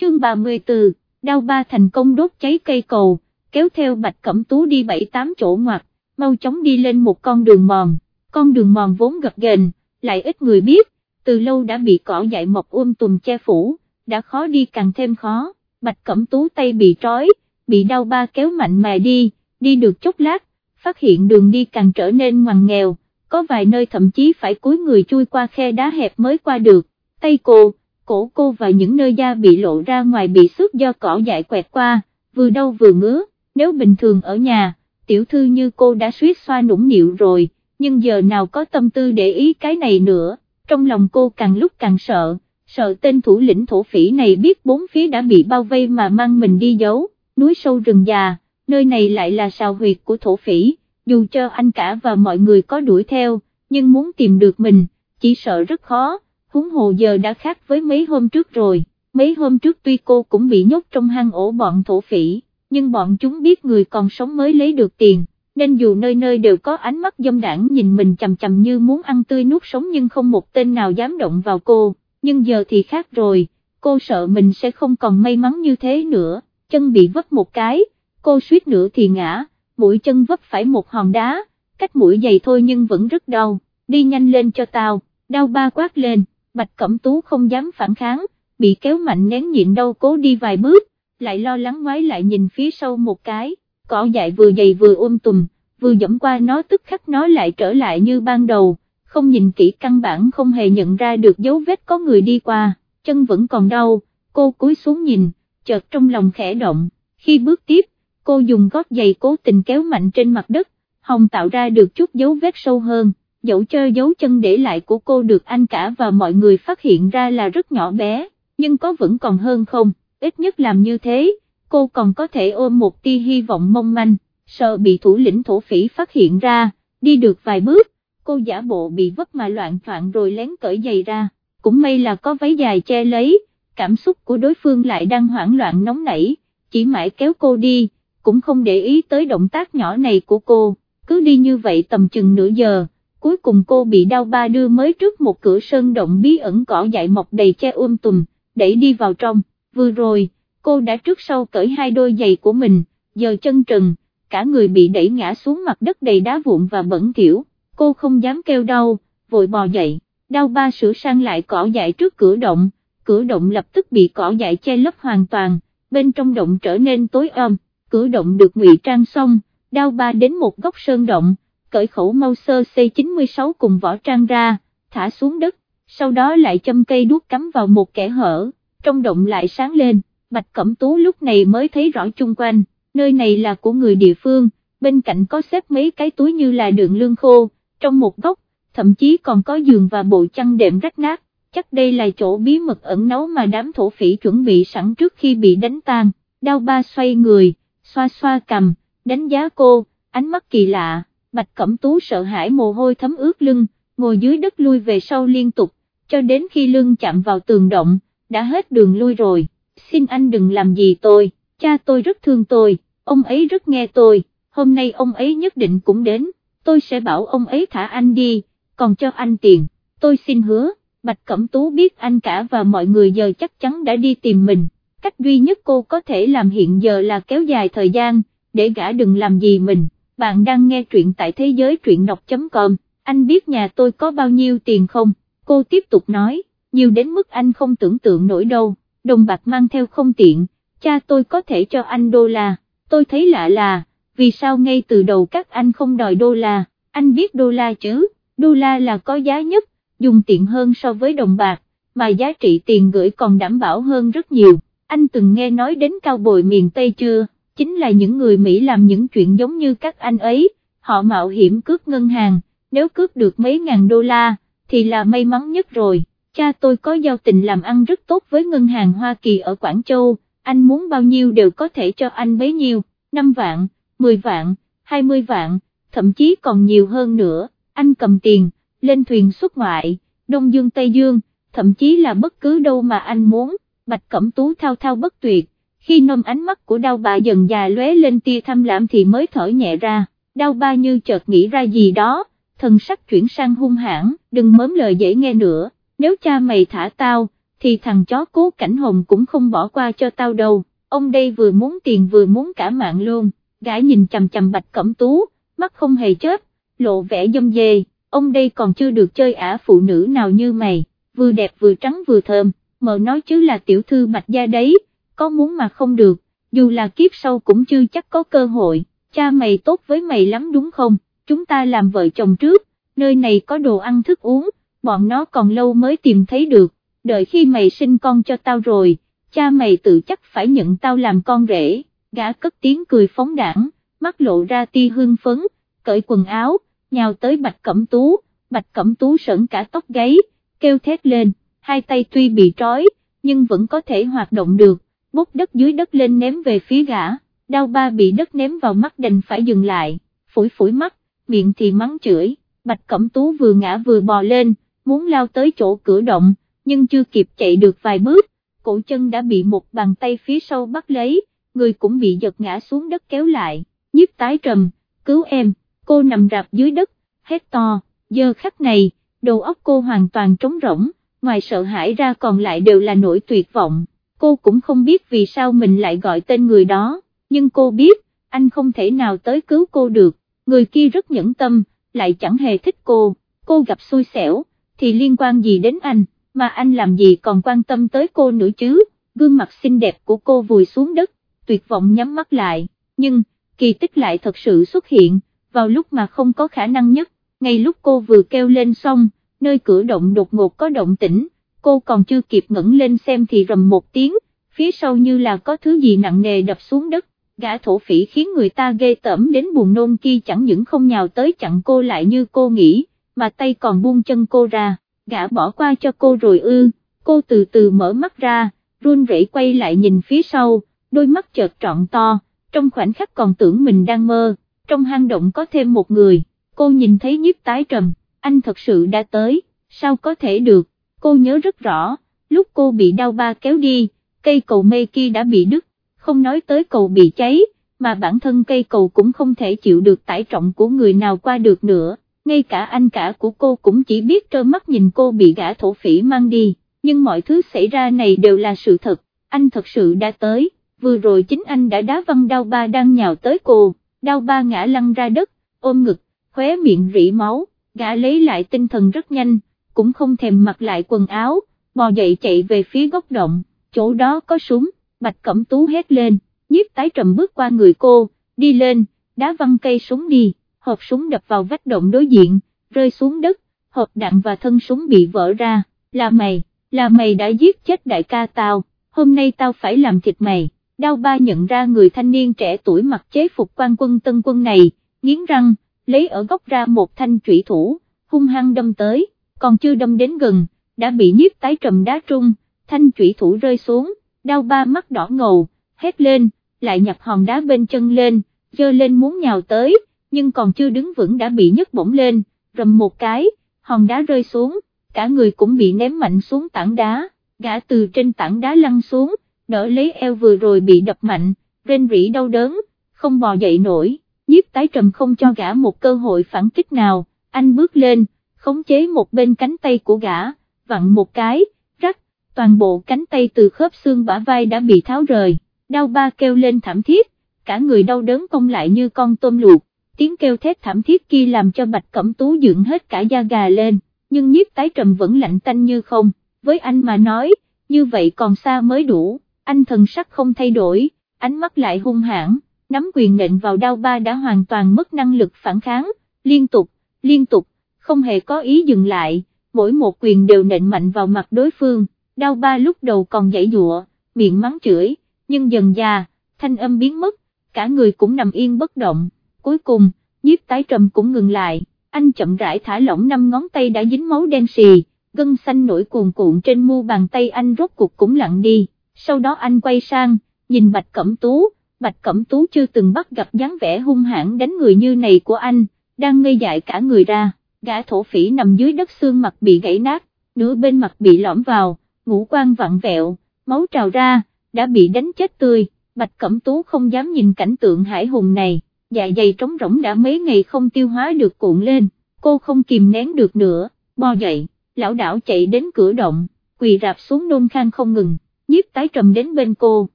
chương 34, đao ba thành công đốt cháy cây cầu, kéo theo bạch cẩm tú đi bảy tám chỗ ngoặt, mau chóng đi lên một con đường mòn, con đường mòn vốn gập ghềnh, lại ít người biết, từ lâu đã bị cỏ dại mọc um tùm che phủ, đã khó đi càng thêm khó, bạch cẩm tú tay bị trói, bị đau ba kéo mạnh mà đi, đi được chốc lát, phát hiện đường đi càng trở nên ngoằn nghèo, có vài nơi thậm chí phải cúi người chui qua khe đá hẹp mới qua được, tay cô, cổ cô và những nơi da bị lộ ra ngoài bị xước do cỏ dại quẹt qua, vừa đau vừa ngứa, nếu bình thường ở nhà, tiểu thư như cô đã suýt xoa nũng nịu rồi, nhưng giờ nào có tâm tư để ý cái này nữa, trong lòng cô càng lúc càng sợ, sợ tên thủ lĩnh thổ phỉ này biết bốn phía đã bị bao vây mà mang mình đi giấu, núi sâu rừng già, nơi này lại là sào huyệt của thổ phỉ, dù cho anh cả và mọi người có đuổi theo, nhưng muốn tìm được mình, chỉ sợ rất khó, huống hồ giờ đã khác với mấy hôm trước rồi, mấy hôm trước tuy cô cũng bị nhốt trong hang ổ bọn thổ phỉ, nhưng bọn chúng biết người còn sống mới lấy được tiền, nên dù nơi nơi đều có ánh mắt dâm đảng nhìn mình chầm chầm như muốn ăn tươi nuốt sống nhưng không một tên nào dám động vào cô, nhưng giờ thì khác rồi, cô sợ mình sẽ không còn may mắn như thế nữa, chân bị vấp một cái, cô suýt nữa thì ngã, mũi chân vấp phải một hòn đá, cách mũi dày thôi nhưng vẫn rất đau, đi nhanh lên cho tao, đau ba quát lên, bạch cẩm tú không dám phản kháng, bị kéo mạnh nén nhịn đau cố đi vài bước, lại lo lắng ngoái lại nhìn phía sau một cái, cỏ dại vừa dày vừa ôm tùm, vừa dẫm qua nó tức khắc nó lại trở lại như ban đầu, không nhìn kỹ căn bản không hề nhận ra được dấu vết có người đi qua, chân vẫn còn đau, cô cúi xuống nhìn, chợt trong lòng khẽ động, khi bước tiếp, cô dùng gót giày cố tình kéo mạnh trên mặt đất, hồng tạo ra được chút dấu vết sâu hơn, dẫu cho dấu chân để lại của cô được anh cả và mọi người phát hiện ra là rất nhỏ bé, nhưng có vẫn còn hơn không, ít nhất làm như thế, cô còn có thể ôm một tia hy vọng mong manh, sợ bị thủ lĩnh thổ phỉ phát hiện ra, đi được vài bước, cô giả bộ bị vấp mà loạn troạn rồi lén cởi giày ra, cũng may là có váy dài che lấy, cảm xúc của đối phương lại đang hoảng loạn nóng nảy, chỉ mãi kéo cô đi, cũng không để ý tới động tác nhỏ này của cô, cứ đi như vậy tầm chừng nửa giờ, cuối cùng cô bị đau ba đưa mới trước một cửa sơn động bí ẩn cỏ dại mọc đầy che um tùm, đẩy đi vào trong, vừa rồi, cô đã trước sau cởi hai đôi giày của mình, giờ chân trần, cả người bị đẩy ngã xuống mặt đất đầy đá vụn và bẩn thỉu, cô không dám kêu đau, vội bò dậy, đau ba sửa sang lại cỏ dại trước cửa động, cửa động lập tức bị cỏ dại che lấp hoàn toàn, bên trong động trở nên tối om, cửa động được ngụy trang xong, đau ba đến một góc sơn động, cởi khẩu mau sơ C96 cùng vỏ trang ra, thả xuống đất, sau đó lại châm cây đuốc cắm vào một kẻ hở, trong động lại sáng lên, Bạch Cẩm Tú lúc này mới thấy rõ chung quanh, nơi này là của người địa phương, bên cạnh có xếp mấy cái túi như là đường lương khô, trong một góc, thậm chí còn có giường và bộ chăn đệm rách nát, chắc đây là chỗ bí mật ẩn nấu mà đám thổ phỉ chuẩn bị sẵn trước khi bị đánh tan, đao ba xoay người, xoa xoa cầm, đánh giá cô, ánh mắt kỳ lạ, Bạch Cẩm Tú sợ hãi mồ hôi thấm ướt lưng, ngồi dưới đất lui về sau liên tục, cho đến khi lưng chạm vào tường động, đã hết đường lui rồi, xin anh đừng làm gì tôi, cha tôi rất thương tôi, ông ấy rất nghe tôi, hôm nay ông ấy nhất định cũng đến, tôi sẽ bảo ông ấy thả anh đi, còn cho anh tiền, tôi xin hứa, Bạch Cẩm Tú biết anh cả và mọi người giờ chắc chắn đã đi tìm mình, cách duy nhất cô có thể làm hiện giờ là kéo dài thời gian, để gã đừng làm gì mình, bạn đang nghe truyện tại thế giới truyện đọc.com, anh biết nhà tôi có bao nhiêu tiền không, cô tiếp tục nói, nhiều đến mức anh không tưởng tượng nổi đâu, đồng bạc mang theo không tiện, cha tôi có thể cho anh đô la, tôi thấy lạ là, vì sao ngay từ đầu các anh không đòi đô la, anh biết đô la chứ, đô la là có giá nhất, dùng tiện hơn so với đồng bạc, mà giá trị tiền gửi còn đảm bảo hơn rất nhiều, anh từng nghe nói đến cao bồi miền Tây chưa, chính là những người Mỹ làm những chuyện giống như các anh ấy, họ mạo hiểm cướp ngân hàng, nếu cướp được mấy ngàn đô la, thì là may mắn nhất rồi, cha tôi có giao tình làm ăn rất tốt với ngân hàng Hoa Kỳ ở Quảng Châu, anh muốn bao nhiêu đều có thể cho anh bấy nhiêu, 5 vạn, 10 vạn, 20 vạn, thậm chí còn nhiều hơn nữa, anh cầm tiền, lên thuyền xuất ngoại, Đông Dương Tây Dương, thậm chí là bất cứ đâu mà anh muốn, Bạch Cẩm Tú thao thao bất tuyệt, khi nôm ánh mắt của đau bà dần già lóe lên tia tham lãm thì mới thở nhẹ ra, đau ba như chợt nghĩ ra gì đó, thần sắc chuyển sang hung hãn, đừng mớm lời dễ nghe nữa, nếu cha mày thả tao, thì thằng chó cố cảnh hồng cũng không bỏ qua cho tao đâu, ông đây vừa muốn tiền vừa muốn cả mạng luôn, gã nhìn chầm chầm bạch cẩm tú, mắt không hề chớp, lộ vẻ dâm dê, ông đây còn chưa được chơi ả phụ nữ nào như mày, vừa đẹp vừa trắng vừa thơm, mờ nói chứ là tiểu thư bạch gia đấy, có muốn mà không được, dù là kiếp sau cũng chưa chắc có cơ hội, cha mày tốt với mày lắm đúng không, chúng ta làm vợ chồng trước, nơi này có đồ ăn thức uống, bọn nó còn lâu mới tìm thấy được, đợi khi mày sinh con cho tao rồi, cha mày tự chắc phải nhận tao làm con rể, gã cất tiếng cười phóng đảng, mắt lộ ra tia hương phấn, cởi quần áo, nhào tới bạch cẩm tú, bạch cẩm tú sởn cả tóc gáy, kêu thét lên, hai tay tuy bị trói, nhưng vẫn có thể hoạt động được, bốc đất dưới đất lên ném về phía gã, đau ba bị đất ném vào mắt đành phải dừng lại, phủi phủi mắt, miệng thì mắng chửi, bạch cẩm tú vừa ngã vừa bò lên, muốn lao tới chỗ cửa động, nhưng chưa kịp chạy được vài bước, cổ chân đã bị một bàn tay phía sau bắt lấy, người cũng bị giật ngã xuống đất kéo lại, nhiếp tái trầm, cứu em, cô nằm rạp dưới đất, hét to, giờ khắc này, đầu óc cô hoàn toàn trống rỗng, ngoài sợ hãi ra còn lại đều là nỗi tuyệt vọng, cô cũng không biết vì sao mình lại gọi tên người đó, nhưng cô biết, anh không thể nào tới cứu cô được, người kia rất nhẫn tâm, lại chẳng hề thích cô, cô gặp xui xẻo, thì liên quan gì đến anh, mà anh làm gì còn quan tâm tới cô nữa chứ, gương mặt xinh đẹp của cô vùi xuống đất, tuyệt vọng nhắm mắt lại, nhưng, kỳ tích lại thật sự xuất hiện, vào lúc mà không có khả năng nhất, ngay lúc cô vừa kêu lên xong, nơi cửa động đột ngột có động tĩnh, cô còn chưa kịp ngẩng lên xem thì rầm một tiếng, phía sau như là có thứ gì nặng nề đập xuống đất, gã thổ phỉ khiến người ta ghê tởm đến buồn nôn kia chẳng những không nhào tới chặn cô lại như cô nghĩ, mà tay còn buông chân cô ra, gã bỏ qua cho cô rồi ư, cô từ từ mở mắt ra, run rẩy quay lại nhìn phía sau, đôi mắt chợt trọn to, trong khoảnh khắc còn tưởng mình đang mơ, trong hang động có thêm một người, cô nhìn thấy nhiếp tái trầm, anh thật sự đã tới, sao có thể được, cô nhớ rất rõ, lúc cô bị đau ba kéo đi, cây cầu mây kia đã bị đứt, không nói tới cầu bị cháy, mà bản thân cây cầu cũng không thể chịu được tải trọng của người nào qua được nữa, ngay cả anh cả của cô cũng chỉ biết trơ mắt nhìn cô bị gã thổ phỉ mang đi, nhưng mọi thứ xảy ra này đều là sự thật, anh thật sự đã tới, vừa rồi chính anh đã đá văng đau ba đang nhào tới cô, đau ba ngã lăn ra đất, ôm ngực, khóe miệng rỉ máu, gã lấy lại tinh thần rất nhanh, cũng không thèm mặc lại quần áo, bò dậy chạy về phía góc động, chỗ đó có súng, bạch cẩm tú hét lên, nhiếp tái trầm bước qua người cô, đi lên, đá văng cây súng đi, hộp súng đập vào vách động đối diện, rơi xuống đất, hộp đạn và thân súng bị vỡ ra, là mày, là mày đã giết chết đại ca tao, hôm nay tao phải làm thịt mày, đau ba nhận ra người thanh niên trẻ tuổi mặc chế phục quan quân tân quân này, nghiến răng, lấy ở góc ra một thanh trụy thủ, hung hăng đâm tới, còn chưa đâm đến gần, đã bị nhiếp tái trầm đá trung, thanh trụy thủ rơi xuống, đau ba mắt đỏ ngầu, hét lên, lại nhặt hòn đá bên chân lên, dơ lên muốn nhào tới, nhưng còn chưa đứng vững đã bị nhấc bổng lên, rầm một cái, hòn đá rơi xuống, cả người cũng bị ném mạnh xuống tảng đá, gã từ trên tảng đá lăn xuống, đỡ lấy eo vừa rồi bị đập mạnh, rên rỉ đau đớn, không bò dậy nổi, nhiếp tái trầm không cho gã một cơ hội phản kích nào, anh bước lên, khống chế một bên cánh tay của gã, vặn một cái, rắc, toàn bộ cánh tay từ khớp xương bả vai đã bị tháo rời, đau ba kêu lên thảm thiết, cả người đau đớn cong lại như con tôm luộc, tiếng kêu thét thảm thiết kia làm cho bạch cẩm tú dựng hết cả da gà lên, nhưng nhiếp tái trầm vẫn lạnh tanh như không, với anh mà nói, như vậy còn xa mới đủ, anh thần sắc không thay đổi, ánh mắt lại hung hãn, nắm quyền nện vào đau ba đã hoàn toàn mất năng lực phản kháng, liên tục, liên tục, không hề có ý dừng lại, mỗi một quyền đều nện mạnh vào mặt đối phương, đau ba lúc đầu còn dãy dụa, miệng mắng chửi, nhưng dần già, thanh âm biến mất, cả người cũng nằm yên bất động, cuối cùng, nhiếp tái trầm cũng ngừng lại, anh chậm rãi thả lỏng năm ngón tay đã dính máu đen xì, gân xanh nổi cuồn cuộn trên mu bàn tay anh rốt cuộc cũng lặng đi, sau đó anh quay sang, nhìn Bạch Cẩm Tú, Bạch Cẩm Tú chưa từng bắt gặp dáng vẻ hung hãn đánh người như này của anh, đang ngây dại cả người ra, gã thổ phỉ nằm dưới đất xương mặt bị gãy nát, nửa bên mặt bị lõm vào, ngũ quan vặn vẹo, máu trào ra, đã bị đánh chết tươi, Bạch Cẩm Tú không dám nhìn cảnh tượng hải hùng này, dạ dày trống rỗng đã mấy ngày không tiêu hóa được cuộn lên, cô không kìm nén được nữa, bo dậy, lão đảo chạy đến cửa động, quỳ rạp xuống nôn khang không ngừng, nhiếp tái trầm đến bên cô,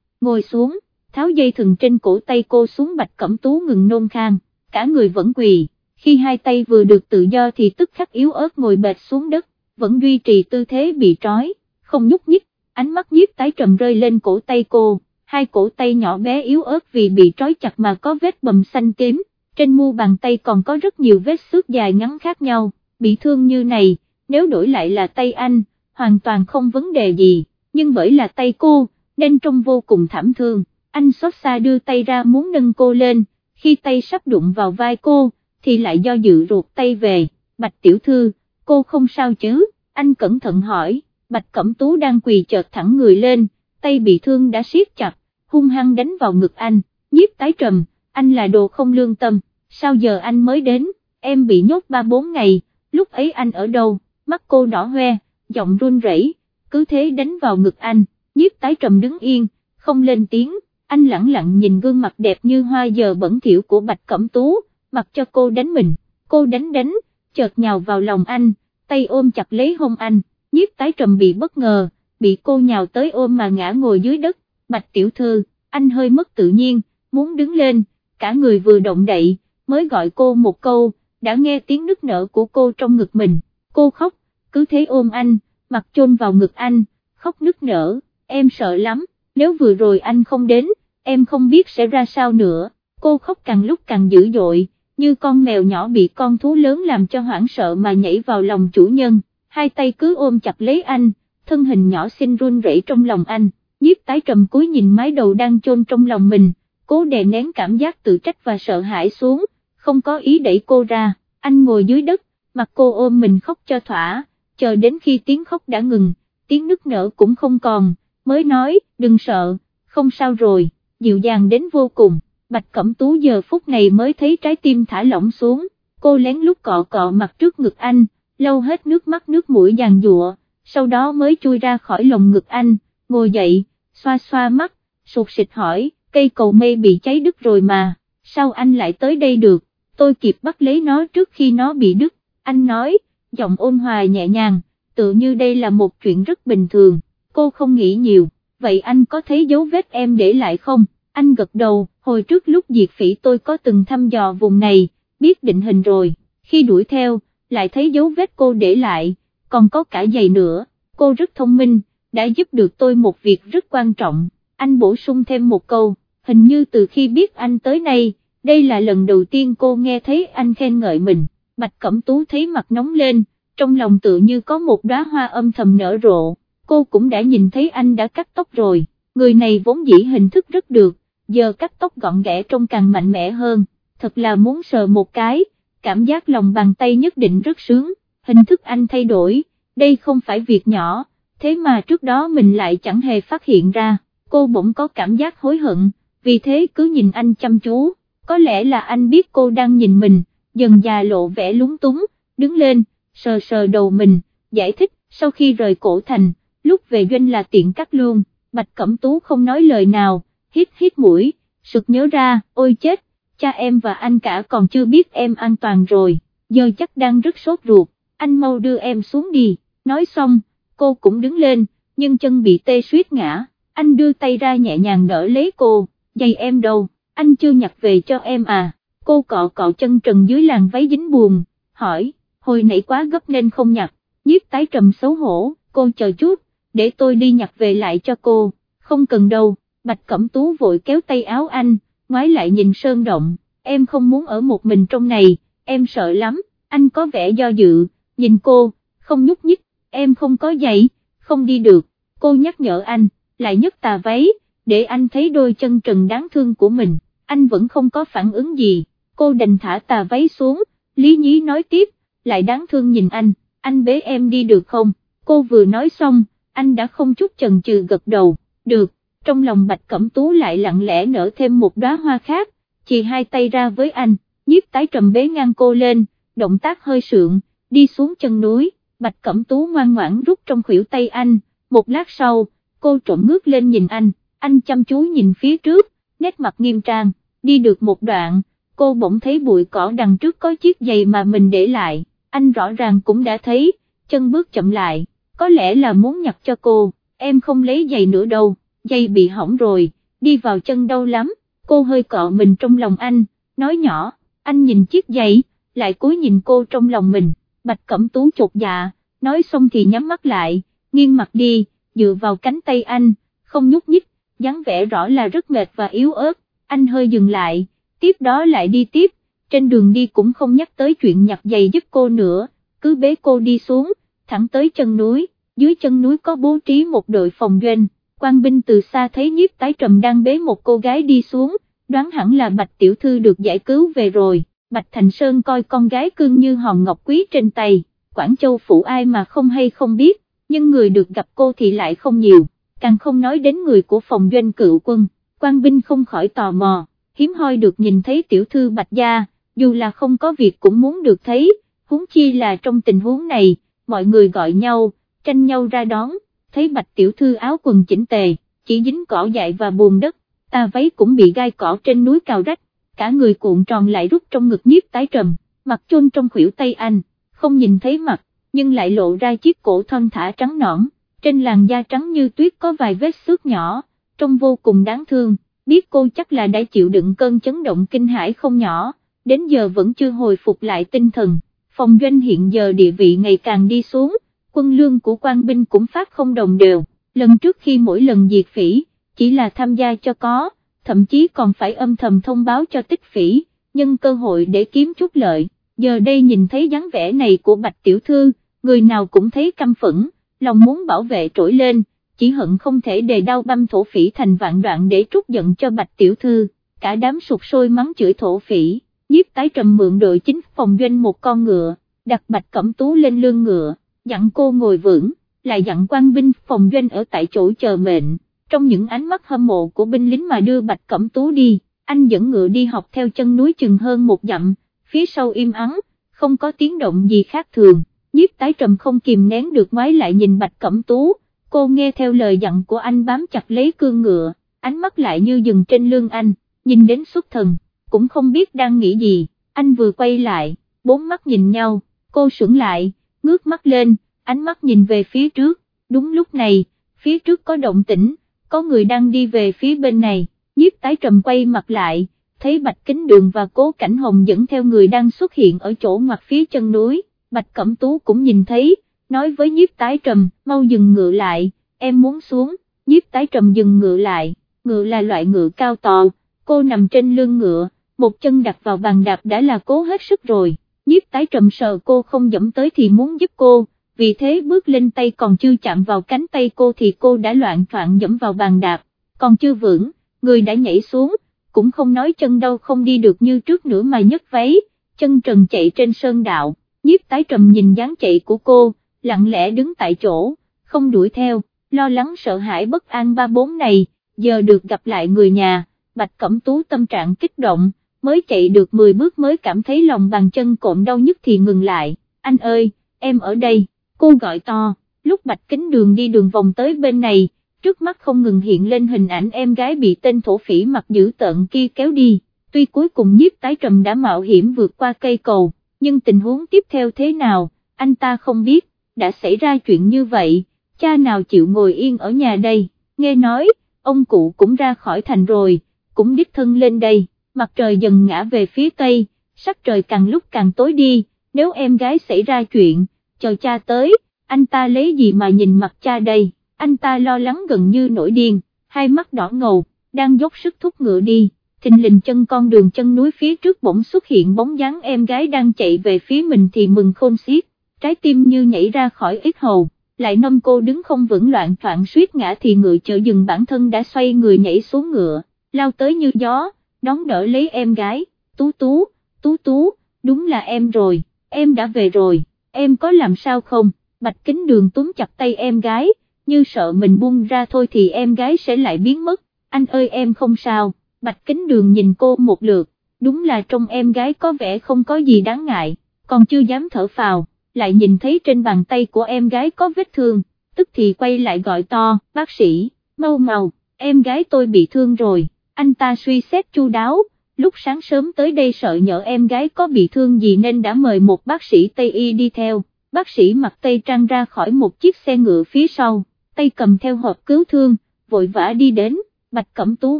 ngồi xuống, tháo dây thừng trên cổ tay cô xuống bạch cẩm tú ngừng nôn khang, cả người vẫn quỳ, khi hai tay vừa được tự do thì tức khắc yếu ớt ngồi bệt xuống đất, vẫn duy trì tư thế bị trói, không nhúc nhích, ánh mắt nhiếp tái trầm rơi lên cổ tay cô, hai cổ tay nhỏ bé yếu ớt vì bị trói chặt mà có vết bầm xanh tím, trên mu bàn tay còn có rất nhiều vết xước dài ngắn khác nhau, bị thương như này, nếu đổi lại là tay anh, hoàn toàn không vấn đề gì, nhưng bởi là tay cô, nên trông vô cùng thảm thương, anh xót xa đưa tay ra muốn nâng cô lên, khi tay sắp đụng vào vai cô, thì lại do dự ruột tay về, bạch tiểu thư, cô không sao chứ, anh cẩn thận hỏi, bạch cẩm tú đang quỳ chợt thẳng người lên, tay bị thương đã siết chặt, hung hăng đánh vào ngực anh, nhiếp tái trầm, anh là đồ không lương tâm, sao giờ anh mới đến, em bị nhốt 3-4 ngày, lúc ấy anh ở đâu, mắt cô đỏ hoe, giọng run rẩy, cứ thế đánh vào ngực anh, nhiếp tái trầm đứng yên, không lên tiếng, anh lặng lặng nhìn gương mặt đẹp như hoa giờ bẩn thỉu của Bạch Cẩm Tú, mặc cho cô đánh mình, cô đánh đánh, chợt nhào vào lòng anh, tay ôm chặt lấy hông anh, nhiếp tái trầm bị bất ngờ, bị cô nhào tới ôm mà ngã ngồi dưới đất, Bạch Tiểu Thư, anh hơi mất tự nhiên, muốn đứng lên, cả người vừa động đậy, mới gọi cô một câu, đã nghe tiếng nức nở của cô trong ngực mình, cô khóc, cứ thế ôm anh, mặt chôn vào ngực anh, khóc nức nở, em sợ lắm, nếu vừa rồi anh không đến, em không biết sẽ ra sao nữa, cô khóc càng lúc càng dữ dội, như con mèo nhỏ bị con thú lớn làm cho hoảng sợ mà nhảy vào lòng chủ nhân, hai tay cứ ôm chặt lấy anh, thân hình nhỏ xinh run rẩy trong lòng anh, nhiếp tái trầm cúi nhìn mái đầu đang chôn trong lòng mình, cố đè nén cảm giác tự trách và sợ hãi xuống, không có ý đẩy cô ra, anh ngồi dưới đất, mặt cô ôm mình khóc cho thỏa, chờ đến khi tiếng khóc đã ngừng, tiếng nức nở cũng không còn, mới nói, đừng sợ, không sao rồi, dịu dàng đến vô cùng, Bạch Cẩm Tú giờ phút này mới thấy trái tim thả lỏng xuống, cô lén lút cọ cọ mặt trước ngực anh, lâu hết nước mắt nước mũi giàn dụa, sau đó mới chui ra khỏi lồng ngực anh, ngồi dậy, xoa xoa mắt, sụt sịt hỏi, cây cầu mây bị cháy đứt rồi mà, sao anh lại tới đây được, tôi kịp bắt lấy nó trước khi nó bị đứt, anh nói, giọng ôn hòa nhẹ nhàng, tự như đây là một chuyện rất bình thường, cô không nghĩ nhiều, vậy anh có thấy dấu vết em để lại không, anh gật đầu, hồi trước lúc diệt phỉ tôi có từng thăm dò vùng này, biết định hình rồi, khi đuổi theo, lại thấy dấu vết cô để lại, còn có cả giày nữa, cô rất thông minh, đã giúp được tôi một việc rất quan trọng, anh bổ sung thêm một câu, hình như từ khi biết anh tới nay, đây là lần đầu tiên cô nghe thấy anh khen ngợi mình, Bạch Cẩm Tú thấy mặt nóng lên, trong lòng tự như có một đóa hoa âm thầm nở rộ, cô cũng đã nhìn thấy anh đã cắt tóc rồi, người này vốn dĩ hình thức rất được, giờ cắt tóc gọn ghẽ trông càng mạnh mẽ hơn, thật là muốn sờ một cái, cảm giác lòng bàn tay nhất định rất sướng, hình thức anh thay đổi, đây không phải việc nhỏ, thế mà trước đó mình lại chẳng hề phát hiện ra, cô bỗng có cảm giác hối hận, vì thế cứ nhìn anh chăm chú, có lẽ là anh biết cô đang nhìn mình, dần già lộ vẻ lúng túng, đứng lên, sờ sờ đầu mình, giải thích, sau khi rời cổ thành, lúc về doanh là tiện cắt luôn, Bạch Cẩm Tú không nói lời nào, hít hít mũi, sực nhớ ra, ôi chết, cha em và anh cả còn chưa biết em an toàn rồi, giờ chắc đang rất sốt ruột, anh mau đưa em xuống đi, nói xong, cô cũng đứng lên, nhưng chân bị tê suýt ngã, anh đưa tay ra nhẹ nhàng đỡ lấy cô, giày em đâu, anh chưa nhặt về cho em à, cô cọ cọ chân trần dưới làn váy dính buồn, hỏi, hồi nãy quá gấp nên không nhặt, nhiếp tái trầm xấu hổ, cô chờ chút, để tôi đi nhặt về lại cho cô, không cần đâu, Bạch Cẩm Tú vội kéo tay áo anh, ngoái lại nhìn Sơn Động, em không muốn ở một mình trong này, em sợ lắm, anh có vẻ do dự, nhìn cô, không nhúc nhích, em không có giày, không đi được, cô nhắc nhở anh, lại nhấc tà váy, để anh thấy đôi chân trần đáng thương của mình, anh vẫn không có phản ứng gì, cô đành thả tà váy xuống, Lý Nhí nói tiếp, lại đáng thương nhìn anh, anh bế em đi được không, cô vừa nói xong, anh đã không chút chần chừ gật đầu, được, trong lòng Bạch Cẩm Tú lại lặng lẽ nở thêm một đóa hoa khác, chỉ hai tay ra với anh, nhiếp tái trầm bế ngang cô lên, động tác hơi sượng, đi xuống chân núi, Bạch Cẩm Tú ngoan ngoãn rút trong khuỷu tay anh, một lát sau, cô trộm ngước lên nhìn anh, anh chăm chú nhìn phía trước, nét mặt nghiêm trang, đi được một đoạn, cô bỗng thấy bụi cỏ đằng trước có chiếc giày mà mình để lại, anh rõ ràng cũng đã thấy, chân bước chậm lại, có lẽ là muốn nhặt cho cô, em không lấy giày nữa đâu, dây bị hỏng rồi, đi vào chân đau lắm, cô hơi cọ mình trong lòng anh, nói nhỏ, anh nhìn chiếc giày, lại cúi nhìn cô trong lòng mình, bạch cẩm tú chột dạ, nói xong thì nhắm mắt lại, nghiêng mặt đi, dựa vào cánh tay anh, không nhúc nhích, dáng vẻ rõ là rất mệt và yếu ớt, anh hơi dừng lại, tiếp đó lại đi tiếp, trên đường đi cũng không nhắc tới chuyện nhặt giày giúp cô nữa, cứ bế cô đi xuống, thẳng tới chân núi, dưới chân núi có bố trí một đội phòng doanh, quan binh từ xa thấy nhiếp tái trầm đang bế một cô gái đi xuống, đoán hẳn là Bạch Tiểu Thư được giải cứu về rồi, Bạch Thành Sơn coi con gái cưng như hòn ngọc quý trên tay, Quảng Châu phủ ai mà không hay không biết, nhưng người được gặp cô thì lại không nhiều, càng không nói đến người của phòng doanh cựu quân, quan binh không khỏi tò mò, hiếm hoi được nhìn thấy Tiểu Thư Bạch Gia, dù là không có việc cũng muốn được thấy, huống chi là trong tình huống này, mọi người gọi nhau, tranh nhau ra đón, thấy bạch tiểu thư áo quần chỉnh tề, chỉ dính cỏ dại và bùn đất, ta váy cũng bị gai cỏ trên núi cào rách, cả người cuộn tròn lại rút trong ngực nhiếp tái trầm, mặt chôn trong khuỷu tay anh, không nhìn thấy mặt, nhưng lại lộ ra chiếc cổ thon thả trắng nõn, trên làn da trắng như tuyết có vài vết xước nhỏ, trông vô cùng đáng thương, biết cô chắc là đã chịu đựng cơn chấn động kinh hãi không nhỏ, đến giờ vẫn chưa hồi phục lại tinh thần, phòng doanh hiện giờ địa vị ngày càng đi xuống, quân lương của quan binh cũng phát không đồng đều, lần trước khi mỗi lần diệt phỉ, chỉ là tham gia cho có, thậm chí còn phải âm thầm thông báo cho tích phỉ, nhân cơ hội để kiếm chút lợi, giờ đây nhìn thấy dáng vẻ này của Bạch Tiểu Thư, người nào cũng thấy căm phẫn, lòng muốn bảo vệ trỗi lên, chỉ hận không thể đề đau băm thổ phỉ thành vạn đoạn để trút giận cho Bạch Tiểu Thư, cả đám sụt sôi mắng chửi thổ phỉ, nhiếp tái trầm mượn đội chính phòng doanh một con ngựa, đặt Bạch Cẩm Tú lên lưng ngựa dặn cô ngồi vững, lại dặn quan binh phòng doanh ở tại chỗ chờ mệnh, trong những ánh mắt hâm mộ của binh lính mà đưa Bạch Cẩm Tú đi, anh dẫn ngựa đi học theo chân núi chừng hơn một dặm, phía sau im ắng, không có tiếng động gì khác thường, nhiếp tái trầm không kìm nén được ngoái lại nhìn Bạch Cẩm Tú, cô nghe theo lời dặn của anh bám chặt lấy cương ngựa, ánh mắt lại như dừng trên lưng anh, nhìn đến xuất thần, cũng không biết đang nghĩ gì, anh vừa quay lại, bốn mắt nhìn nhau, cô sững lại, ngước mắt lên, ánh mắt nhìn về phía trước, đúng lúc này, phía trước có động tĩnh, có người đang đi về phía bên này, nhiếp tái trầm quay mặt lại, thấy bạch kính đường và cố cảnh hồng dẫn theo người đang xuất hiện ở chỗ ngoặt phía chân núi, bạch cẩm tú cũng nhìn thấy, nói với nhiếp tái trầm, mau dừng ngựa lại, em muốn xuống, nhiếp tái trầm dừng ngựa lại, ngựa là loại ngựa cao to, cô nằm trên lưng ngựa, một chân đặt vào bàn đạp đã là cố hết sức rồi nhiếp tái trầm sợ cô không dẫm tới thì muốn giúp cô, vì thế bước lên tay còn chưa chạm vào cánh tay cô thì cô đã loạn troạn dẫm vào bàn đạp, còn chưa vững, người đã nhảy xuống, cũng không nói chân đâu không đi được như trước nữa mà nhấc váy, chân trần chạy trên sơn đạo, nhiếp tái trầm nhìn dáng chạy của cô, lặng lẽ đứng tại chỗ, không đuổi theo, lo lắng sợ hãi bất an ba bốn này, giờ được gặp lại người nhà, bạch cẩm tú tâm trạng kích động, mới chạy được 10 bước mới cảm thấy lòng bàn chân cộm đau nhất thì ngừng lại, anh ơi, em ở đây, cô gọi to, lúc bạch kính đường đi đường vòng tới bên này, trước mắt không ngừng hiện lên hình ảnh em gái bị tên thổ phỉ mặc dữ tợn kia kéo đi, tuy cuối cùng nhiếp tái trầm đã mạo hiểm vượt qua cây cầu, nhưng tình huống tiếp theo thế nào, anh ta không biết, đã xảy ra chuyện như vậy, cha nào chịu ngồi yên ở nhà đây, nghe nói, ông cụ cũng ra khỏi thành rồi, cũng đích thân lên đây mặt trời dần ngã về phía tây, sắc trời càng lúc càng tối đi, nếu em gái xảy ra chuyện, chờ cha tới, anh ta lấy gì mà nhìn mặt cha đây, anh ta lo lắng gần như nổi điên, hai mắt đỏ ngầu, đang dốc sức thúc ngựa đi, thình lình chân con đường chân núi phía trước bỗng xuất hiện bóng dáng em gái đang chạy về phía mình thì mừng khôn xiết, trái tim như nhảy ra khỏi ít hầu, lại nông cô đứng không vững loạn troạn suýt ngã thì ngựa chợ dừng bản thân đã xoay người nhảy xuống ngựa, lao tới như gió đón đỡ lấy em gái, tú tú, tú tú, đúng là em rồi, em đã về rồi, em có làm sao không, bạch kính đường túm chặt tay em gái, như sợ mình buông ra thôi thì em gái sẽ lại biến mất, anh ơi em không sao, bạch kính đường nhìn cô một lượt, đúng là trong em gái có vẻ không có gì đáng ngại, còn chưa dám thở phào, lại nhìn thấy trên bàn tay của em gái có vết thương, tức thì quay lại gọi to, bác sĩ, mau mau, em gái tôi bị thương rồi anh ta suy xét chu đáo, lúc sáng sớm tới đây sợ nhỡ em gái có bị thương gì nên đã mời một bác sĩ Tây Y đi theo, bác sĩ mặc Tây trang ra khỏi một chiếc xe ngựa phía sau, Tây cầm theo hộp cứu thương, vội vã đi đến, Bạch Cẩm Tú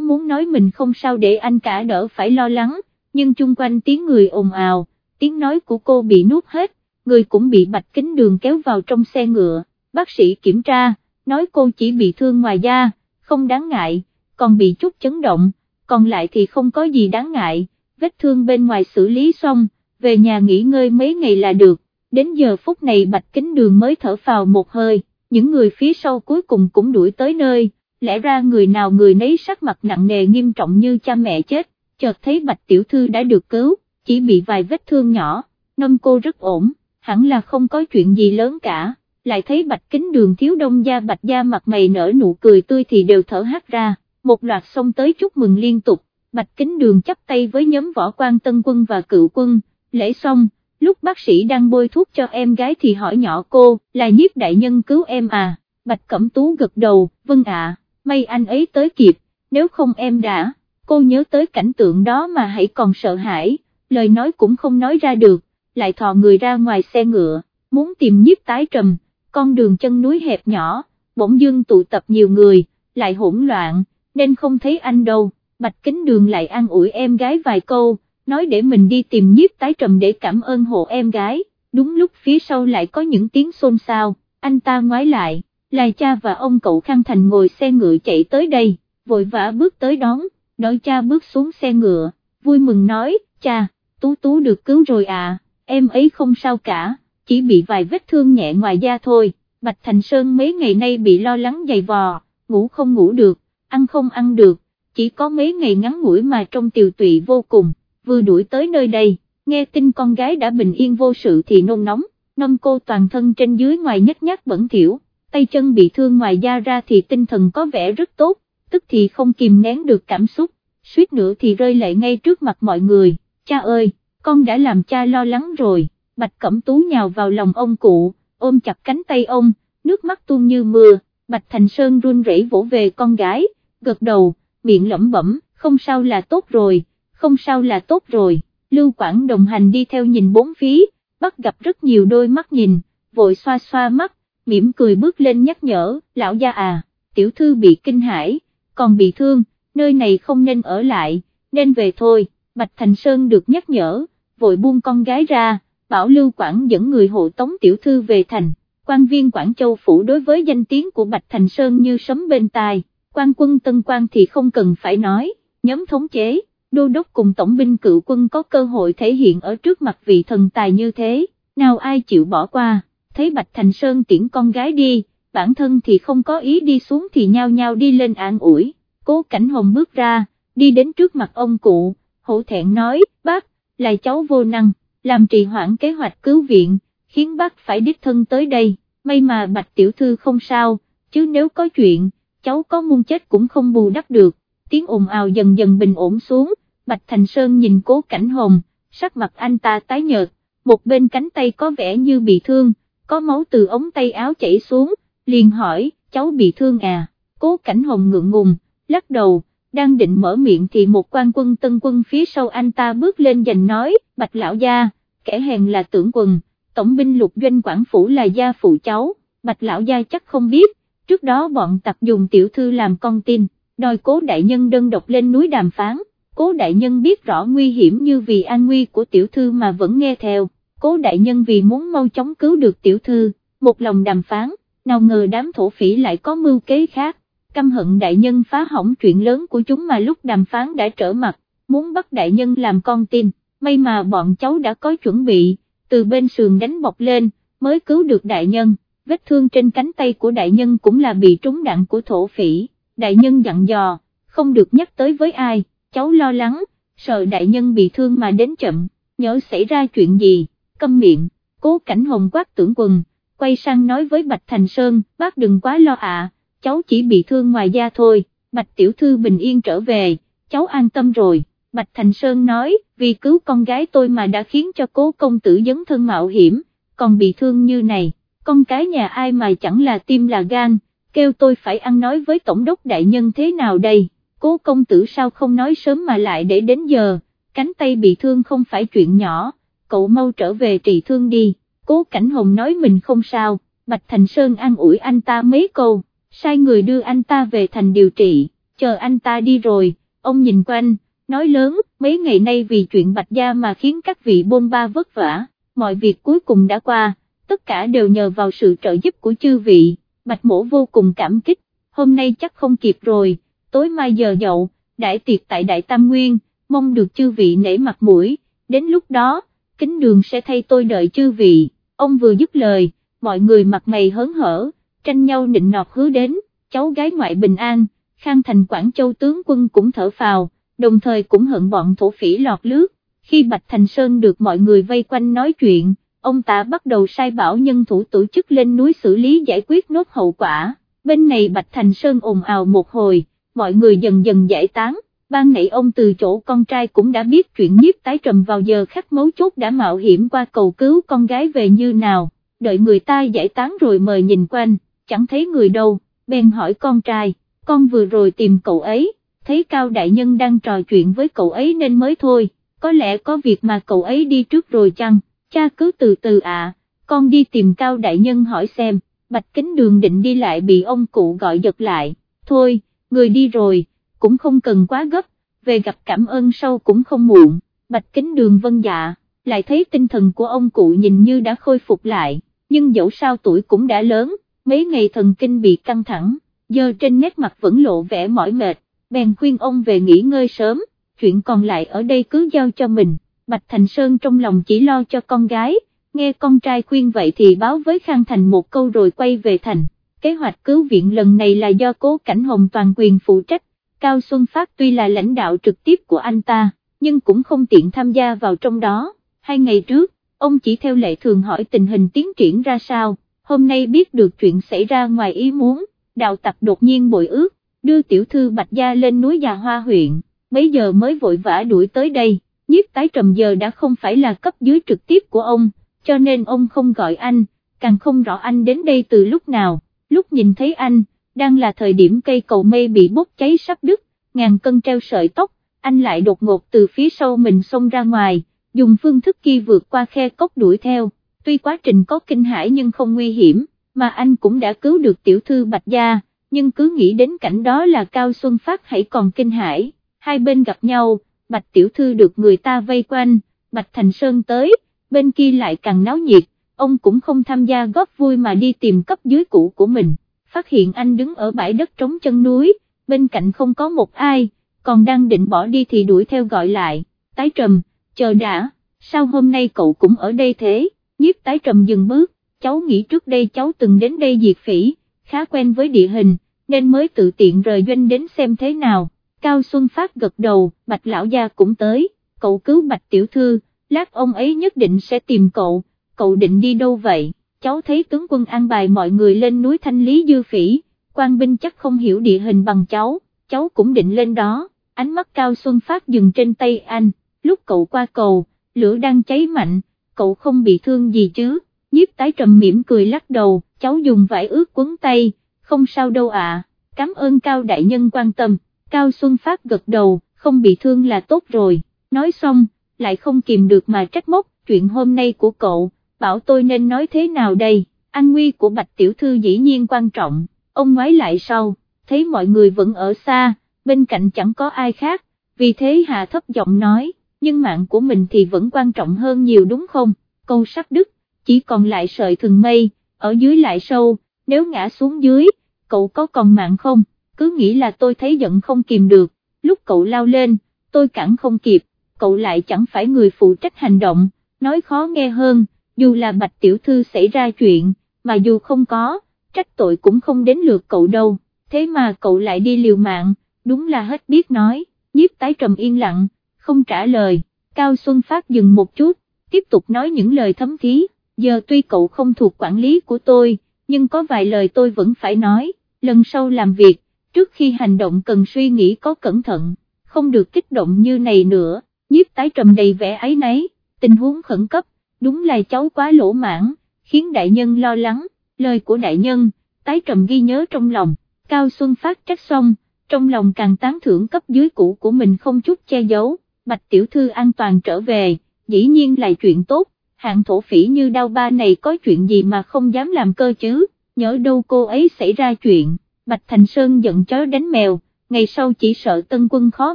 muốn nói mình không sao để anh cả đỡ phải lo lắng, nhưng chung quanh tiếng người ồn ào, tiếng nói của cô bị nuốt hết, người cũng bị Bạch Kính Đường kéo vào trong xe ngựa, bác sĩ kiểm tra, nói cô chỉ bị thương ngoài da, không đáng ngại, còn bị chút chấn động, còn lại thì không có gì đáng ngại, vết thương bên ngoài xử lý xong, về nhà nghỉ ngơi mấy ngày là được, đến giờ phút này Bạch Kính Đường mới thở vào một hơi, những người phía sau cuối cùng cũng đuổi tới nơi, lẽ ra người nào người nấy sắc mặt nặng nề nghiêm trọng như cha mẹ chết, chợt thấy Bạch Tiểu Thư đã được cứu, chỉ bị vài vết thương nhỏ, năm cô rất ổn, hẳn là không có chuyện gì lớn cả, lại thấy Bạch Kính Đường thiếu đông gia Bạch gia mặt mày nở nụ cười tươi thì đều thở hát ra, một loạt xông tới chúc mừng liên tục, Bạch Kính Đường chắp tay với nhóm võ quan tân quân và cựu quân, lễ xong, lúc bác sĩ đang bôi thuốc cho em gái thì hỏi nhỏ cô, là nhiếp đại nhân cứu em à, Bạch Cẩm Tú gật đầu, vâng ạ, may anh ấy tới kịp, nếu không em đã, cô nhớ tới cảnh tượng đó mà hãy còn sợ hãi, lời nói cũng không nói ra được, lại thò người ra ngoài xe ngựa, muốn tìm nhiếp tái trầm, con đường chân núi hẹp nhỏ, bỗng dưng tụ tập nhiều người, lại hỗn loạn, nên không thấy anh đâu, Bạch Kính Đường lại an ủi em gái vài câu, nói để mình đi tìm nhiếp tái trầm để cảm ơn hộ em gái, đúng lúc phía sau lại có những tiếng xôn xao, anh ta ngoái lại, là cha và ông cậu Khang Thành ngồi xe ngựa chạy tới đây, vội vã bước tới đón, đợi cha bước xuống xe ngựa, vui mừng nói, cha, Tú Tú được cứu rồi à, em ấy không sao cả, chỉ bị vài vết thương nhẹ ngoài da thôi, Bạch Thành Sơn mấy ngày nay bị lo lắng dày vò, ngủ không ngủ được, ăn không ăn được, chỉ có mấy ngày ngắn ngủi mà trong tiều tụy vô cùng vừa đuổi tới nơi đây, nghe tin con gái đã bình yên vô sự thì nôn nóng, nông cô toàn thân trên dưới ngoài nhất nhát bẩn thỉu, tay chân bị thương ngoài da ra thì tinh thần có vẻ rất tốt, tức thì không kìm nén được cảm xúc, suýt nữa thì rơi lệ ngay trước mặt mọi người, cha ơi, con đã làm cha lo lắng rồi, Bạch Cẩm Tú nhào vào lòng ông cụ, ôm chặt cánh tay ông, nước mắt tuôn như mưa, Bạch Thành Sơn run rẩy vỗ về con gái, gật đầu, miệng lẩm bẩm, không sao là tốt rồi không sao là tốt rồi, Lưu Quảng đồng hành đi theo nhìn bốn phía, bắt gặp rất nhiều đôi mắt nhìn, vội xoa xoa mắt, mỉm cười bước lên nhắc nhở, lão gia à, tiểu thư bị kinh hãi, còn bị thương, nơi này không nên ở lại, nên về thôi, Bạch Thành Sơn được nhắc nhở, vội buông con gái ra, bảo Lưu Quảng dẫn người hộ tống tiểu thư về thành, quan viên Quảng Châu Phủ đối với danh tiếng của Bạch Thành Sơn như sấm bên tai, quan quân Tân quan thì không cần phải nói, nhóm thống chế đô đốc cùng tổng binh cựu quân có cơ hội thể hiện ở trước mặt vị thần tài như thế, nào ai chịu bỏ qua, thấy Bạch Thành Sơn tiễn con gái đi, bản thân thì không có ý đi xuống thì nhao nhao đi lên an ủi, cố cảnh hồng bước ra, đi đến trước mặt ông cụ, hổ thẹn nói, bác, là cháu vô năng, làm trì hoãn kế hoạch cứu viện, khiến bác phải đích thân tới đây, may mà Bạch Tiểu Thư không sao, chứ nếu có chuyện, cháu có muôn chết cũng không bù đắp được, tiếng ồn ào dần dần bình ổn xuống, Bạch Thành Sơn nhìn cố cảnh hồng, sắc mặt anh ta tái nhợt, một bên cánh tay có vẻ như bị thương, có máu từ ống tay áo chảy xuống, liền hỏi, cháu bị thương à, cố cảnh hồng ngượng ngùng, lắc đầu, đang định mở miệng thì một quan quân tân quân phía sau anh ta bước lên giành nói, Bạch Lão Gia, kẻ hèn là tưởng quần, tổng binh lục doanh quản phủ là gia phụ cháu, Bạch Lão Gia chắc không biết, trước đó bọn tặc dùng tiểu thư làm con tin, đòi cố đại nhân đơn độc lên núi đàm phán. Cố đại nhân biết rõ nguy hiểm như vì an nguy của tiểu thư mà vẫn nghe theo, cố đại nhân vì muốn mau chóng cứu được tiểu thư, một lòng đàm phán, nào ngờ đám thổ phỉ lại có mưu kế khác, căm hận đại nhân phá hỏng chuyện lớn của chúng mà lúc đàm phán đã trở mặt, muốn bắt đại nhân làm con tin, may mà bọn cháu đã có chuẩn bị, từ bên sườn đánh bọc lên, mới cứu được đại nhân, vết thương trên cánh tay của đại nhân cũng là bị trúng đạn của thổ phỉ, đại nhân dặn dò, không được nhắc tới với ai cháu lo lắng, sợ đại nhân bị thương mà đến chậm, nhớ xảy ra chuyện gì, câm miệng, cố cảnh hồng quát tưởng quần, quay sang nói với Bạch Thành Sơn, bác đừng quá lo ạ, cháu chỉ bị thương ngoài da thôi, Bạch Tiểu Thư bình yên trở về, cháu an tâm rồi, Bạch Thành Sơn nói, vì cứu con gái tôi mà đã khiến cho cố công tử dấn thân mạo hiểm, còn bị thương như này, con cái nhà ai mà chẳng là tim là gan, kêu tôi phải ăn nói với Tổng đốc Đại Nhân thế nào đây cố công tử sao không nói sớm mà lại để đến giờ, cánh tay bị thương không phải chuyện nhỏ, cậu mau trở về trị thương đi, cố Cảnh Hồng nói mình không sao, Bạch Thành Sơn an ủi anh ta mấy câu, sai người đưa anh ta về thành điều trị, chờ anh ta đi rồi, ông nhìn quanh, nói lớn, mấy ngày nay vì chuyện Bạch Gia mà khiến các vị bôn ba vất vả, mọi việc cuối cùng đã qua, tất cả đều nhờ vào sự trợ giúp của chư vị, Bạch Mổ vô cùng cảm kích, hôm nay chắc không kịp rồi, tối mai giờ dậu, đại tiệc tại Đại Tam Nguyên, mong được chư vị nể mặt mũi, đến lúc đó, kính đường sẽ thay tôi đợi chư vị, ông vừa dứt lời, mọi người mặt mày hớn hở, tranh nhau nịnh nọt hứa đến, cháu gái ngoại bình an, Khang Thành Quảng Châu tướng quân cũng thở phào, đồng thời cũng hận bọn thổ phỉ lọt lướt, khi Bạch Thành Sơn được mọi người vây quanh nói chuyện, ông ta bắt đầu sai bảo nhân thủ tổ chức lên núi xử lý giải quyết nốt hậu quả, bên này Bạch Thành Sơn ồn ào một hồi, mọi người dần dần giải tán, ban nãy ông từ chỗ con trai cũng đã biết chuyện nhiếp tái trầm vào giờ khắc mấu chốt đã mạo hiểm qua cầu cứu con gái về như nào, đợi người ta giải tán rồi mời nhìn quanh, chẳng thấy người đâu, bèn hỏi con trai, con vừa rồi tìm cậu ấy, thấy Cao Đại Nhân đang trò chuyện với cậu ấy nên mới thôi, có lẽ có việc mà cậu ấy đi trước rồi chăng, cha cứ từ từ à, con đi tìm Cao Đại Nhân hỏi xem, Bạch Kính Đường định đi lại bị ông cụ gọi giật lại, thôi, người đi rồi, cũng không cần quá gấp, về gặp cảm ơn sau cũng không muộn, Bạch Kính Đường vân dạ, lại thấy tinh thần của ông cụ nhìn như đã khôi phục lại, nhưng dẫu sao tuổi cũng đã lớn, mấy ngày thần kinh bị căng thẳng, giờ trên nét mặt vẫn lộ vẻ mỏi mệt, bèn khuyên ông về nghỉ ngơi sớm, chuyện còn lại ở đây cứ giao cho mình, Bạch Thành Sơn trong lòng chỉ lo cho con gái, nghe con trai khuyên vậy thì báo với Khang Thành một câu rồi quay về thành. Kế hoạch cứu viện lần này là do cố cảnh hồng toàn quyền phụ trách, Cao Xuân Phát tuy là lãnh đạo trực tiếp của anh ta, nhưng cũng không tiện tham gia vào trong đó. Hai ngày trước, ông chỉ theo lệ thường hỏi tình hình tiến triển ra sao, hôm nay biết được chuyện xảy ra ngoài ý muốn, đạo tặc đột nhiên bội ước, đưa tiểu thư Bạch Gia lên núi Già Hoa huyện, mấy giờ mới vội vã đuổi tới đây, nhiếp tái trầm giờ đã không phải là cấp dưới trực tiếp của ông, cho nên ông không gọi anh, càng không rõ anh đến đây từ lúc nào, lúc nhìn thấy anh, đang là thời điểm cây cầu mây bị bốc cháy sắp đứt, ngàn cân treo sợi tóc, anh lại đột ngột từ phía sau mình xông ra ngoài, dùng phương thức kia vượt qua khe cốc đuổi theo, tuy quá trình có kinh hãi nhưng không nguy hiểm, mà anh cũng đã cứu được tiểu thư Bạch Gia, nhưng cứ nghĩ đến cảnh đó là Cao Xuân Phát hãy còn kinh hãi, hai bên gặp nhau, Bạch tiểu thư được người ta vây quanh, Bạch Thành Sơn tới, bên kia lại càng náo nhiệt, ông cũng không tham gia góp vui mà đi tìm cấp dưới cũ của mình, phát hiện anh đứng ở bãi đất trống chân núi, bên cạnh không có một ai, còn đang định bỏ đi thì đuổi theo gọi lại, tái trầm, chờ đã, sao hôm nay cậu cũng ở đây thế, nhiếp tái trầm dừng bước, cháu nghĩ trước đây cháu từng đến đây diệt phỉ, khá quen với địa hình, nên mới tự tiện rời doanh đến xem thế nào, Cao Xuân Phát gật đầu, Bạch Lão Gia cũng tới, cậu cứu Bạch Tiểu Thư, lát ông ấy nhất định sẽ tìm cậu, cậu định đi đâu vậy, cháu thấy tướng quân an bài mọi người lên núi thanh lý dư phỉ, quan binh chắc không hiểu địa hình bằng cháu, cháu cũng định lên đó, ánh mắt Cao Xuân Phát dừng trên tay anh, lúc cậu qua cầu, lửa đang cháy mạnh, cậu không bị thương gì chứ, nhiếp tái trầm mỉm cười lắc đầu, cháu dùng vải ướt quấn tay, không sao đâu ạ, cảm ơn Cao Đại Nhân quan tâm, Cao Xuân Phát gật đầu, không bị thương là tốt rồi, nói xong, lại không kìm được mà trách móc, chuyện hôm nay của cậu, bảo tôi nên nói thế nào đây, an nguy của Bạch Tiểu Thư dĩ nhiên quan trọng, ông ngoái lại sau, thấy mọi người vẫn ở xa, bên cạnh chẳng có ai khác, vì thế hạ thấp giọng nói, nhưng mạng của mình thì vẫn quan trọng hơn nhiều đúng không, câu sắc đức, chỉ còn lại sợi thừng mây, ở dưới lại sâu, nếu ngã xuống dưới, cậu có còn mạng không, cứ nghĩ là tôi thấy giận không kìm được, lúc cậu lao lên, tôi cản không kịp, cậu lại chẳng phải người phụ trách hành động, nói khó nghe hơn, dù là bạch tiểu thư xảy ra chuyện, mà dù không có, trách tội cũng không đến lượt cậu đâu, thế mà cậu lại đi liều mạng, đúng là hết biết nói, nhiếp tái trầm yên lặng, không trả lời, Cao Xuân Phát dừng một chút, tiếp tục nói những lời thấm thí, giờ tuy cậu không thuộc quản lý của tôi, nhưng có vài lời tôi vẫn phải nói, lần sau làm việc, trước khi hành động cần suy nghĩ có cẩn thận, không được kích động như này nữa, nhiếp tái trầm đầy vẻ ấy nấy, tình huống khẩn cấp, đúng là cháu quá lỗ mãn, khiến đại nhân lo lắng, lời của đại nhân, tái trầm ghi nhớ trong lòng, Cao Xuân Phát trách xong, trong lòng càng tán thưởng cấp dưới cũ của mình không chút che giấu, Bạch Tiểu Thư an toàn trở về, dĩ nhiên là chuyện tốt, hạng thổ phỉ như đau ba này có chuyện gì mà không dám làm cơ chứ, nhớ đâu cô ấy xảy ra chuyện, Bạch Thành Sơn giận chó đánh mèo, ngày sau chỉ sợ tân quân khó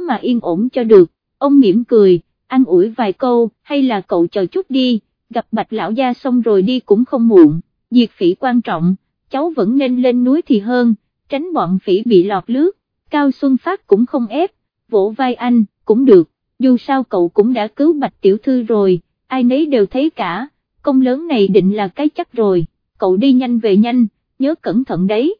mà yên ổn cho được, ông mỉm cười, ăn ủi vài câu, hay là cậu chờ chút đi, gặp Bạch Lão Gia xong rồi đi cũng không muộn, diệt phỉ quan trọng, cháu vẫn nên lên núi thì hơn, tránh bọn phỉ bị lọt lướt, Cao Xuân Phát cũng không ép, vỗ vai anh, cũng được, dù sao cậu cũng đã cứu Bạch Tiểu Thư rồi, ai nấy đều thấy cả, công lớn này định là cái chắc rồi, cậu đi nhanh về nhanh, nhớ cẩn thận đấy,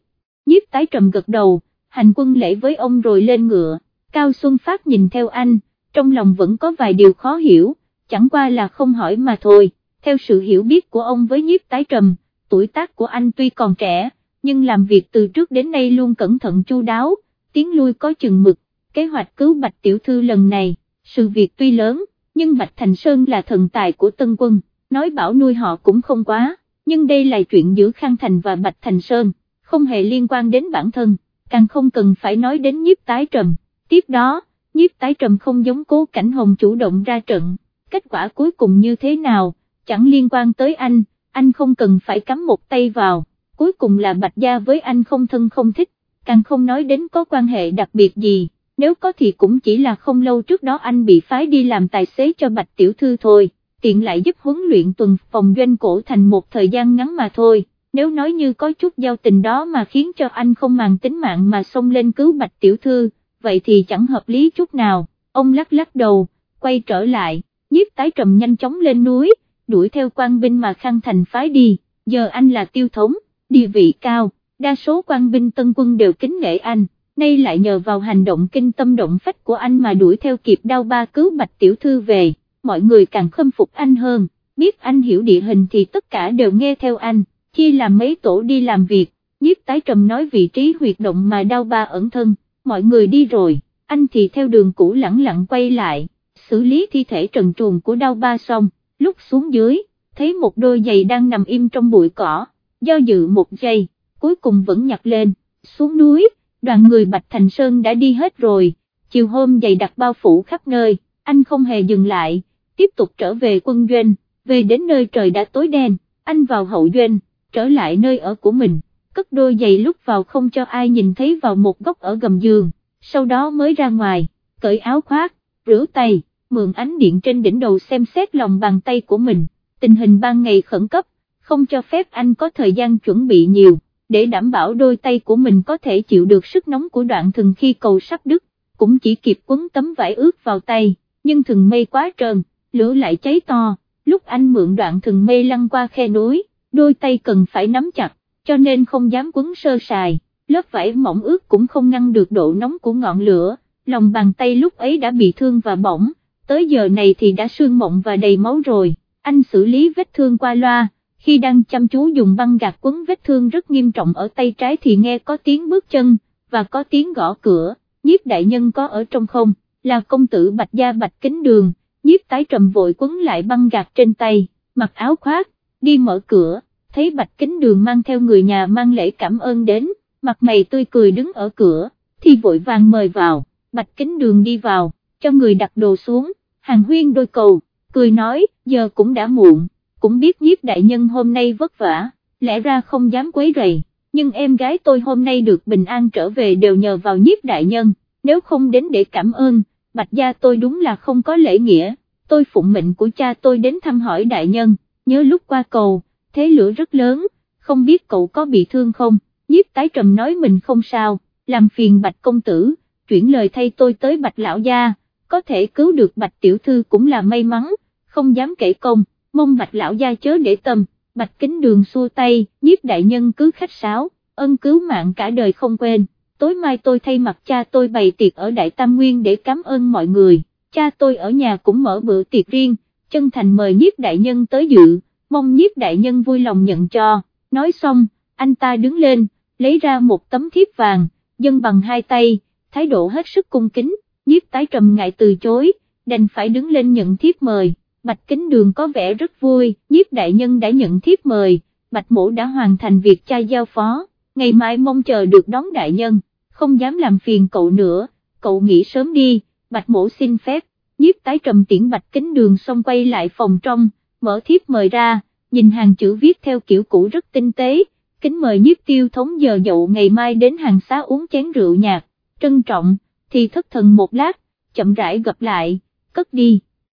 nhiếp tái trầm gật đầu, hành quân lễ với ông rồi lên ngựa, Cao Xuân Phát nhìn theo anh, trong lòng vẫn có vài điều khó hiểu, chẳng qua là không hỏi mà thôi, theo sự hiểu biết của ông với nhiếp tái trầm, tuổi tác của anh tuy còn trẻ, nhưng làm việc từ trước đến nay luôn cẩn thận chu đáo, tiến lui có chừng mực, kế hoạch cứu Bạch Tiểu Thư lần này, sự việc tuy lớn, nhưng Bạch Thành Sơn là thần tài của Tân Quân, nói bảo nuôi họ cũng không quá, nhưng đây là chuyện giữa Khang Thành và Bạch Thành Sơn, không hề liên quan đến bản thân, càng không cần phải nói đến nhiếp tái trầm, tiếp đó, nhiếp tái trầm không giống cố cảnh hồng chủ động ra trận, kết quả cuối cùng như thế nào, chẳng liên quan tới anh, anh không cần phải cắm một tay vào, cuối cùng là Bạch Gia với anh không thân không thích, càng không nói đến có quan hệ đặc biệt gì, nếu có thì cũng chỉ là không lâu trước đó anh bị phái đi làm tài xế cho Bạch Tiểu Thư thôi, tiện lại giúp huấn luyện tuần phòng doanh cổ thành một thời gian ngắn mà thôi, nếu nói như có chút giao tình đó mà khiến cho anh không màng tính mạng mà xông lên cứu Bạch Tiểu Thư, vậy thì chẳng hợp lý chút nào, ông lắc lắc đầu, quay trở lại, nhiếp tái trầm nhanh chóng lên núi, đuổi theo quan binh mà Khang Thành phái đi, giờ anh là tiêu thống, địa vị cao, đa số quan binh tân quân đều kính nể anh, nay lại nhờ vào hành động kinh tâm động phách của anh mà đuổi theo kịp đau ba cứu Bạch Tiểu Thư về, mọi người càng khâm phục anh hơn, biết anh hiểu địa hình thì tất cả đều nghe theo anh, chia làm mấy tổ đi làm việc, nhiếp tái trầm nói vị trí huyệt động mà đau ba ẩn thân, mọi người đi rồi, anh thì theo đường cũ lẳng lặng quay lại, xử lý thi thể trần truồng của đau ba xong, lúc xuống dưới, thấy một đôi giày đang nằm im trong bụi cỏ, do dự một giây, cuối cùng vẫn nhặt lên, xuống núi, đoàn người Bạch Thành Sơn đã đi hết rồi, chiều hôm giày đặt bao phủ khắp nơi, anh không hề dừng lại, tiếp tục trở về quân doanh, về đến nơi trời đã tối đen, anh vào hậu doanh, trở lại nơi ở của mình, cất đôi giày lúc vào không cho ai nhìn thấy vào một góc ở gầm giường, sau đó mới ra ngoài, cởi áo khoác, rửa tay, mượn ánh điện trên đỉnh đầu xem xét lòng bàn tay của mình, tình hình ban ngày khẩn cấp, không cho phép anh có thời gian chuẩn bị nhiều, để đảm bảo đôi tay của mình có thể chịu được sức nóng của đoạn thừng khi cầu sắp đứt, cũng chỉ kịp quấn tấm vải ướt vào tay, nhưng thừng mây quá trơn, lửa lại cháy to, lúc anh mượn đoạn thừng mây lăn qua khe núi, đôi tay cần phải nắm chặt, cho nên không dám quấn sơ sài, lớp vải mỏng ướt cũng không ngăn được độ nóng của ngọn lửa, lòng bàn tay lúc ấy đã bị thương và bỏng, tới giờ này thì đã sương mộng và đầy máu rồi, anh xử lý vết thương qua loa, khi đang chăm chú dùng băng gạt quấn vết thương rất nghiêm trọng ở tay trái thì nghe có tiếng bước chân, và có tiếng gõ cửa, nhiếp đại nhân có ở trong không, là công tử bạch gia bạch kính đường, nhiếp tái trầm vội quấn lại băng gạt trên tay, mặc áo khoác, đi mở cửa, thấy bạch kính đường mang theo người nhà mang lễ cảm ơn đến, mặt mày tươi cười đứng ở cửa, thì vội vàng mời vào, bạch kính đường đi vào, cho người đặt đồ xuống, hàng huyên đôi cầu, cười nói, giờ cũng đã muộn, cũng biết nhiếp đại nhân hôm nay vất vả, lẽ ra không dám quấy rầy, nhưng em gái tôi hôm nay được bình an trở về đều nhờ vào nhiếp đại nhân, nếu không đến để cảm ơn, bạch gia tôi đúng là không có lễ nghĩa, tôi phụng mệnh của cha tôi đến thăm hỏi đại nhân, nhớ lúc qua cầu, thế lửa rất lớn, không biết cậu có bị thương không, nhiếp tái trầm nói mình không sao, làm phiền bạch công tử, chuyển lời thay tôi tới bạch lão gia, có thể cứu được bạch tiểu thư cũng là may mắn, không dám kể công, mong bạch lão gia chớ để tâm, bạch kính đường xua tay, nhiếp đại nhân cứ khách sáo, ân cứu mạng cả đời không quên, tối mai tôi thay mặt cha tôi bày tiệc ở Đại Tam Nguyên để cảm ơn mọi người, cha tôi ở nhà cũng mở bữa tiệc riêng, chân thành mời nhiếp đại nhân tới dự, mong nhiếp đại nhân vui lòng nhận cho, nói xong, anh ta đứng lên, lấy ra một tấm thiếp vàng, dâng bằng hai tay, thái độ hết sức cung kính, nhiếp tái trầm ngại từ chối, đành phải đứng lên nhận thiếp mời. Bạch Kính Đường có vẻ rất vui, nhiếp đại nhân đã nhận thiếp mời, Bạch Mổ đã hoàn thành việc cha giao phó, ngày mai mong chờ được đón đại nhân, không dám làm phiền cậu nữa, cậu nghỉ sớm đi, Bạch Mổ xin phép, nhiếp tái trầm tiễn Bạch Kính Đường xong quay lại phòng trong, mở thiếp mời ra, nhìn hàng chữ viết theo kiểu cũ rất tinh tế, kính mời nhiếp tiêu thống giờ dậu ngày mai đến hàng xá uống chén rượu nhạt, trân trọng, thì thất thần một lát, chậm rãi gặp lại, cất đi.